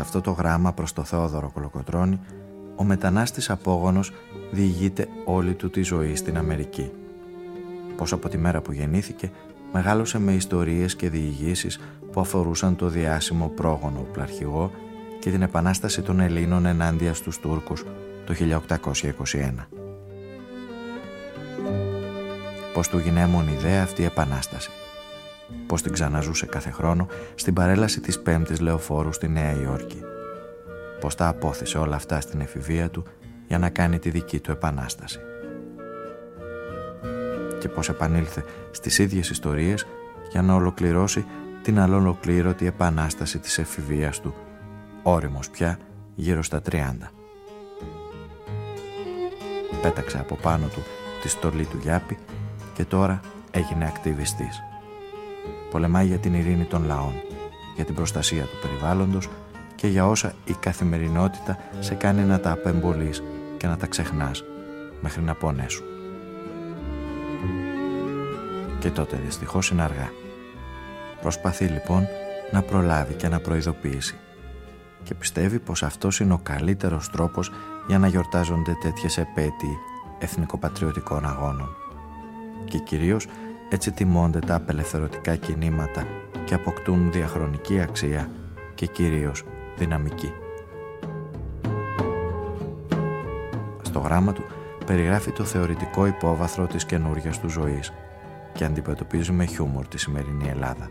Αυτό το γράμμα προς το Θεόδωρο Κολοκοτρώνη, ο μετανάστης απόγονος διηγείται όλη του τη ζωή στην Αμερική. Πως από τη μέρα που γεννήθηκε, μεγάλωσε με ιστορίες και διηγήσεις που αφορούσαν το διάσημο πρόγονο πλαρχηγό και την επανάσταση των Ελλήνων ενάντια στους Τούρκους το 1821. Πως του γυναίμων ιδέα αυτή η επανάσταση. Πως την ξαναζούσε κάθε χρόνο στην παρέλαση της πέμπτης λεωφόρου στη Νέα Υόρκη. Πως τα απόθεσε όλα αυτά στην εφηβεία του για να κάνει τη δική του επανάσταση. Και πως επανήλθε στις ίδιες ιστορίες για να ολοκληρώσει την αλλολοκλήρωτη επανάσταση της εφηβείας του, όριμος πια γύρω στα 30. Πέταξε από πάνω του τη στολή του Γιάπη και τώρα έγινε ακτιβιστής. Πολεμάει για την ειρήνη των λαών, για την προστασία του περιβάλλοντος και για όσα η καθημερινότητα σε κάνει να τα απεμπολείς και να τα ξεχνάς μέχρι να πονέσουν. Και τότε δυστυχώς είναι αργά. Προσπαθεί λοιπόν να προλάβει και να προειδοποιήσει και πιστεύει πως αυτός είναι ο καλύτερος τρόπος για να γιορτάζονται τέτοιες επέτειοι εθνικοπατριωτικών αγώνων. Και κυρίως έτσι τιμώνται τα απελευθερωτικά κινήματα και αποκτούν διαχρονική αξία και κυρίως δυναμική. Στο γράμμα του περιγράφει το θεωρητικό υπόβαθρο της καινούργιας του ζωής και αντιμετωπίζει με χιούμορ τη σημερινή Ελλάδα.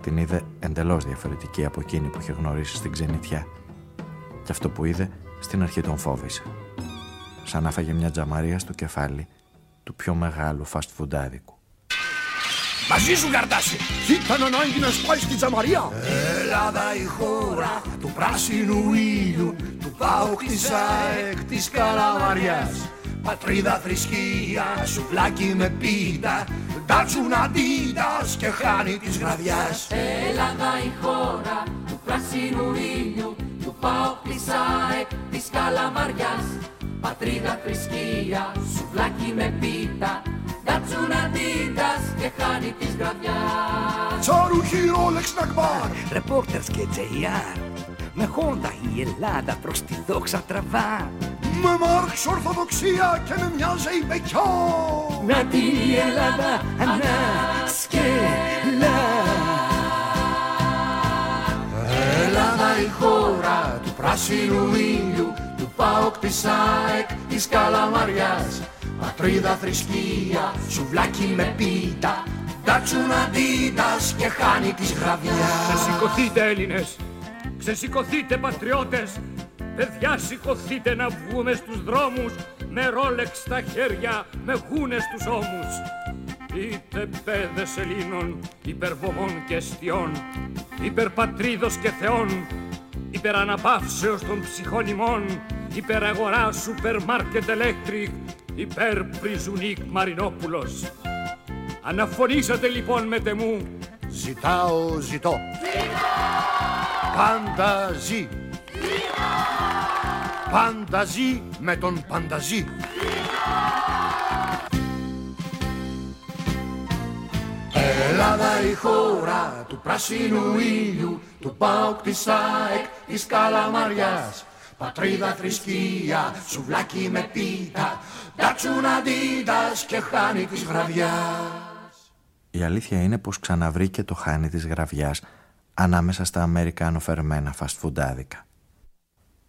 Την είδε εντελώς διαφορετική από εκείνη που είχε γνωρίσει στην ξενιτιά και αυτό που είδε στην αρχή τον φόβησε. Σαν να φάγε μια τζαμαρία στο κεφάλι του πιο μεγάλου fast foodάδικου. Μαζί σου Γαρτάση Ήταν ανάγκη να σπάει στην τζαμαρία. Ελλάδα η χώρα του πράσινου ήλιου Του ΠΑΟΚ της ΑΕΚ της Καλαμαριάς. Πατρίδα θρησκεία, σουβλάκι με πίτα Τάτσουν αντίτας και χάνει της γραδιάς. Ελλάδα η χώρα του πράσινου ήλιου του ΠΑΟΚ της ΑΕΚ της Καλαμαριάς. Πατρίδα θρησκεία, σουβλάκι με πίτα Τάτσουν αντίτας και χάνει της γραδιάς Τσάρουχη ρόλεξ νακμπάρ Ρεπόρτερς και JR Με χόντα η Ελλάδα προς τη δόξα τραβά. Με Μάρξ ορθοδοξία και με μια ζεϊμπεκιά. Να την η Ελλάδα ανάσκελα. Ελλάδα η χώρα του πράσινου ήλιου του ΠΑΟΚ της ΑΕΚ της Καλαμαριάς Πατρίδα θρησκεία, σουβλάκι με πίτα. Τάξουν αντίτας και χάνει της γραβιάς. Ξεσηκωθείτε Έλληνες, ξεσηκωθείτε πατριώτες. Παιδιά σηκωθείτε να βγούμε στους δρόμους Με ρόλεξ στα χέρια, με γούνες στους ώμους. Είτε παιδες Ελλήνων, υπερβομών και αιστιών Υπερπατρίδος και θεών Υπεραναπαύσεως των ψυχών ημών Υπεραγορά σούπερ μάρκετ electric Υπερ Πριζουνίκ Μαρινόπουλος. Αναφωνήσατε λοιπόν με τεμού. Ζητάω, ζητώ. Πάντα ζει. Πάντα ζει με τον πανταζή Ελλάδα η χώρα του πράσινου ήλιου του ΠΑΟΚ της ΑΕΚ της Καλαμαριάς. Πατρίδα θρησκεία, σουβλάκι με πίτα Τάξουν αντίτας και χάνει της γραβιάς Η αλήθεια είναι πως ξαναβρήκε το χάνι της γραβιάς ανάμεσα στα αμερικανοφερμένα φαστφουντάδικα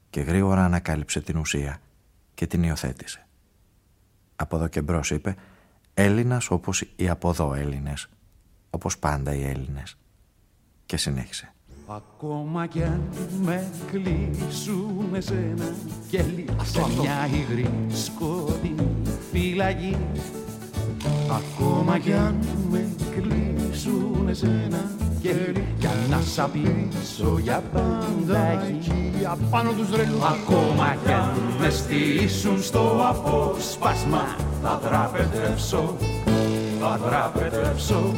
και γρήγορα ανακάλυψε την ουσία και την υιοθέτησε. Από εδώ και μπρος είπε Έλληνας όπως οι από εδώ Έλληνες, όπως πάντα οι Έλληνες. Και συνέχισε. Ακόμα κι αν με κλείσουν εσένα και σε μια υγρή σκοτεινή φυλακή. Ακόμα κι αν με κλείσουν εσένα και για να σ' απειλήσω για πάντα εκεί. Απάνω τους ρελούς. Ακόμα κι αν με στήσουν στο απόσπασμα θα δραπετεύσω, θα δραπετεύσω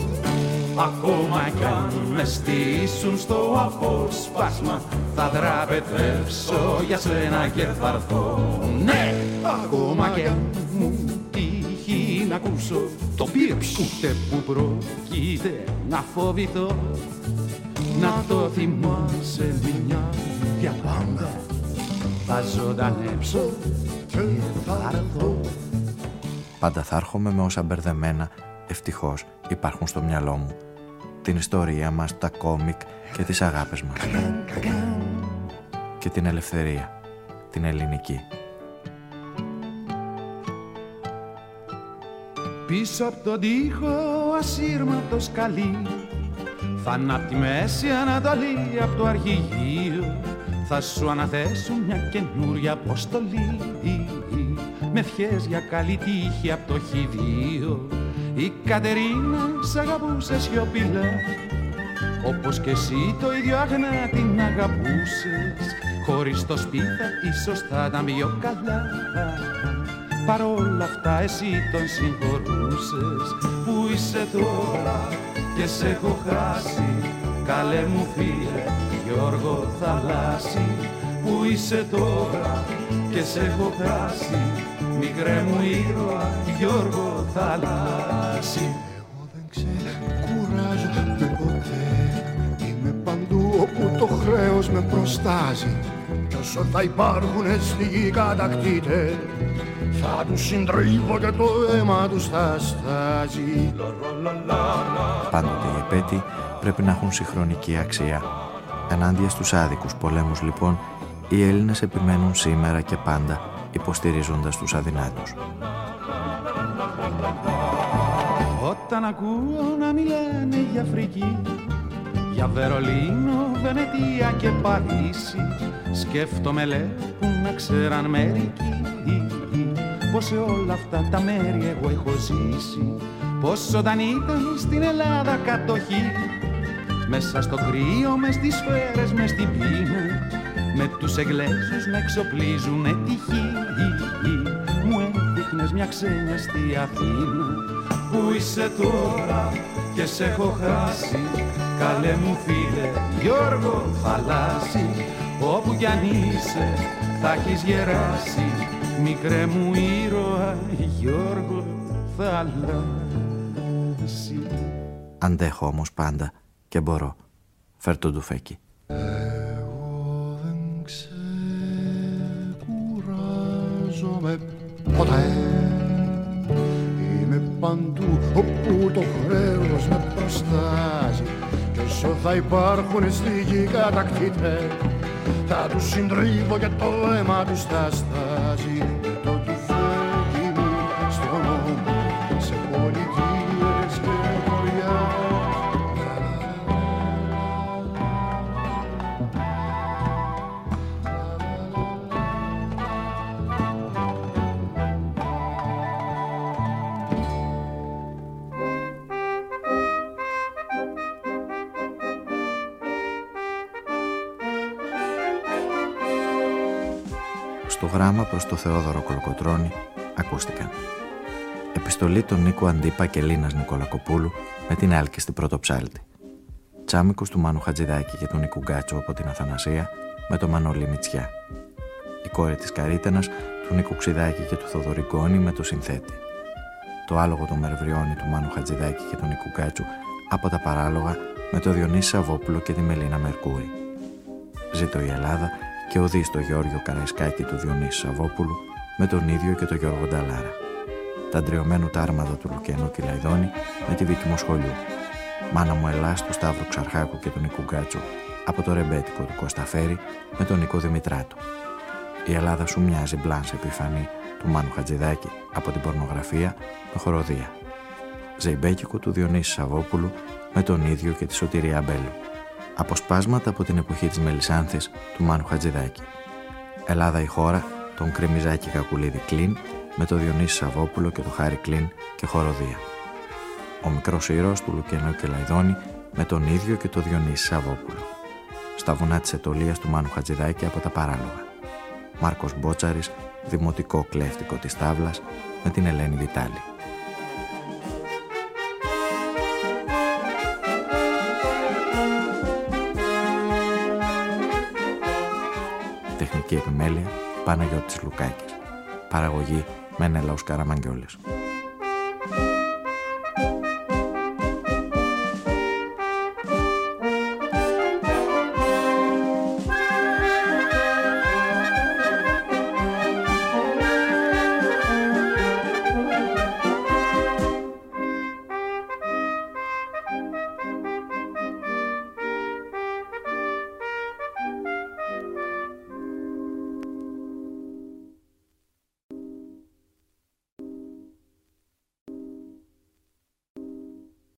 Ακόμα κι αν με στήσουν στο απόσπασμα θα δραπετεύσω για σένα και θα έρθω. Ναι, ακόμα κι αν μου τύχει να ακούσω το πίρψ ούτε που πρόκειται να φοβηθώ. Να το θυμάσαι μια για πάντα. Θα ζωντανέψω και θα έρθω. Πάντα θα έρχομαι με όσα μπερδεμένα ευτυχώς υπάρχουν στο μυαλό μου. Την ιστορία μας, τα κόμικ και τις αγάπες μας. Και την ελευθερία, την ελληνική. Πίσω από τον τοίχο ασύρματος σκαλί Θα ανάπτει τη Μέση Ανατολή από το αρχηγείο Θα σου αναθέσουν μια καινούρια αποστολή Με ευχές για καλή τύχη από το χειδίο Η Κατερίνα σ' αγαπούσε σιωπηλά όπως και εσύ το ίδιο αγνά την αγαπούσες. Χωρίς το σπίτι ίσως θα ήταν πιο καλά. Παρόλα αυτά εσύ τον συγχωρούσες. Που είσαι τώρα και σε έχω χάσει. Καλέ μου φίλε Γιώργο Θαλάσσι Που είσαι τώρα και σε έχω χάσει. Μικρέ μου ήρωα Γιώργο Θαλάσσι Εγώ δεν ξεκουράζομαι ποτέ. Είμαι παντού όπου το χρέος με προστάζει. Κι όσο θα υπάρχουν στη γη κατακτήτες θα τους συντρίβω και το αίμα τους θα στάζει. Πάντοτε οι επέτειοι πρέπει να έχουν συγχρονική αξία. Ενάντια στους άδικους πολέμους λοιπόν, οι Έλληνες επιμένουν σήμερα και πάντα υποστηρίζοντας τους αδυνάτους. Όταν ακούω να μιλάνε για Αφρική για Βερολίνο, Βενετία και Παρίσι σκέφτομαι λέει που να ξέραν μερικοί πως σε όλα αυτά τα μέρη εγώ έχω ζήσει πως όταν ήταν στην Ελλάδα κατοχή μέσα στο κρύο, μες στις σφαίρες, μες στην πείνα με τους Εγγλέζους να εξοπλίζουν τη γη μου έδειχνες μια ξένια στη Αθήνα. Που είσαι τώρα και σε έχω χάσει. Καλέ μου φίλε Γιώργο Θαλάσσι όπου κι αν είσαι θα έχεις γεράσει. Μικρέ μου ήρωα Γιώργο Θαλάσσι Αντέχω όμως πάντα και μπορώ. Φέρ το ντουφέκι. Ξεκουράζομαι ποτέ. Είμαι παντού όπου το χρέος με προστάζει. Κι όσο θα υπάρχουν στη γη κατακτήτες θα τους συντρίβω και το αίμα τους θα στάζει γράμμα προς το Θεόδωρο Κολοκοτρώνη ακούστηκαν. Επιστολή του Νίκου Αντίπα και Λίνας Νικολακοπούλου με την Άλκη στην Πρωτοψάλτη. Τσάμικος του Μάνου Χατζηδάκη και του Νίκου Γκάτσου από την Αθανασία με το Μανώλη Μητσιά. Η κόρη της Καρίτανας του Νίκου Ξιδάκη και του Θοδωρή Γκόνη με το συνθέτη. Το άλογο του Μερβριώνη του Μάνου Χατζηδάκη και του Νίκου Γκάτσου από τα παράλογα με το Διονύση Σαββόπουλο και τη Μελίνα Μερκούρη. Ζήτω η Ελλάδα και οδεί στο Γιώργιο Καραϊσκάκη του Διονύσης Σαββόπουλου με τον ίδιο και τον Γιώργο Νταλάρα. Τα αντριωμένου τάρματα του Λουκένου Κυλαϊδόνη με τη Βίκη Μοσχολιού. Μάνα μου Ελλάς του Σταύρου Ξαρχάκου και του Νικού Γκάτσου από το ρεμπέτικο του Κωσταφέρη με τον Νικό Δημητράτου. Η Ελλάδα σου μοιάζει μπλάν σε επιφανή του Μάνου Χατζηδάκη από την πορνογραφία με χοροδία. Ζεϊμπέκικο του Διονύση Σαββόπουλου με τον ίδιο και τη Σωτηρία Μπέλου. Αποσπάσματα από την εποχή της Μελισάνθης του Μάνου Χατζηδάκη. Ελλάδα η χώρα, τον Κρεμιζάκη Κακουλίδη Κλίν με το Διονύσης Σαββόπουλο και το Χάρη Κλίν και χοροδία. Ο μικρός ήρωας του Λουκενού και Λαϊδόνη με τον ίδιο και το Διονύσης Σαββόπουλο. Στα βουνά της Ετωλίας του Μάνου Χατζηδάκη από τα παράλογα. Μάρκος Μπότσαρης, δημοτικό κλέφτικο της Τάβλας με την Ελένη Βιτάλη. Τεχνική επιμέλεια Παναγιώτης Λουκάκης. Παραγωγή Μενέλαος Καραμαγκιόλης.